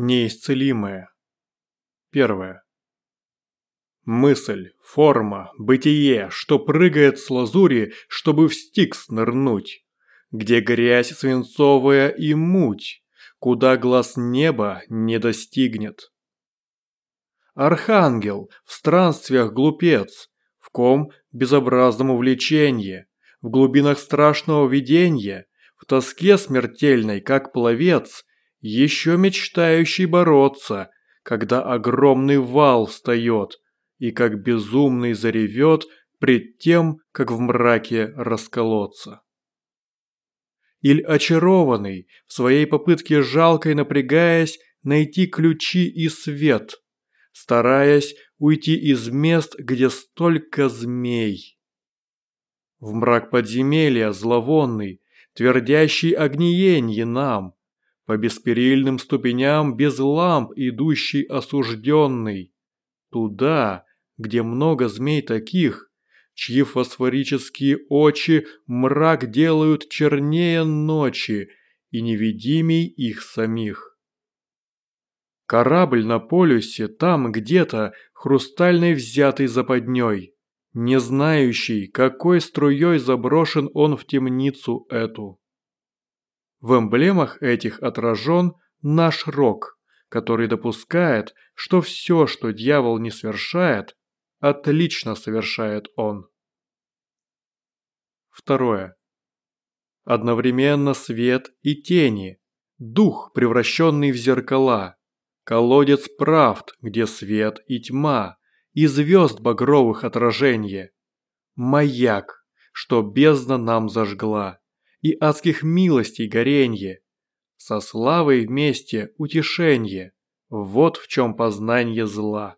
Неисцелимое. Первое. Мысль, форма, бытие, что прыгает с лазури, чтобы в стикс нырнуть. Где грязь свинцовая и муть, куда глаз неба не достигнет. Архангел, в странствиях глупец, в ком безобразном увлеченье, в глубинах страшного видения, в тоске смертельной, как пловец, еще мечтающий бороться, когда огромный вал встает и как безумный заревет пред тем, как в мраке расколоться. Иль очарованный, в своей попытке жалкой напрягаясь, найти ключи и свет, стараясь уйти из мест, где столько змей. В мрак подземелья зловонный, твердящий огниенье нам, по бесперильным ступеням без ламп идущий осужденный. Туда, где много змей таких, чьи фосфорические очи мрак делают чернее ночи и невидимей их самих. Корабль на полюсе там где-то хрустальной взятый западней, не знающий, какой струей заброшен он в темницу эту. В эмблемах этих отражен наш рок, который допускает, что все, что дьявол не совершает, отлично совершает он. Второе. Одновременно свет и тени, дух, превращенный в зеркала, колодец правд, где свет и тьма, и звезд багровых отражение, маяк, что бездна нам зажгла и адских милостей горенье. Со славой вместе утешенье, вот в чем познание зла.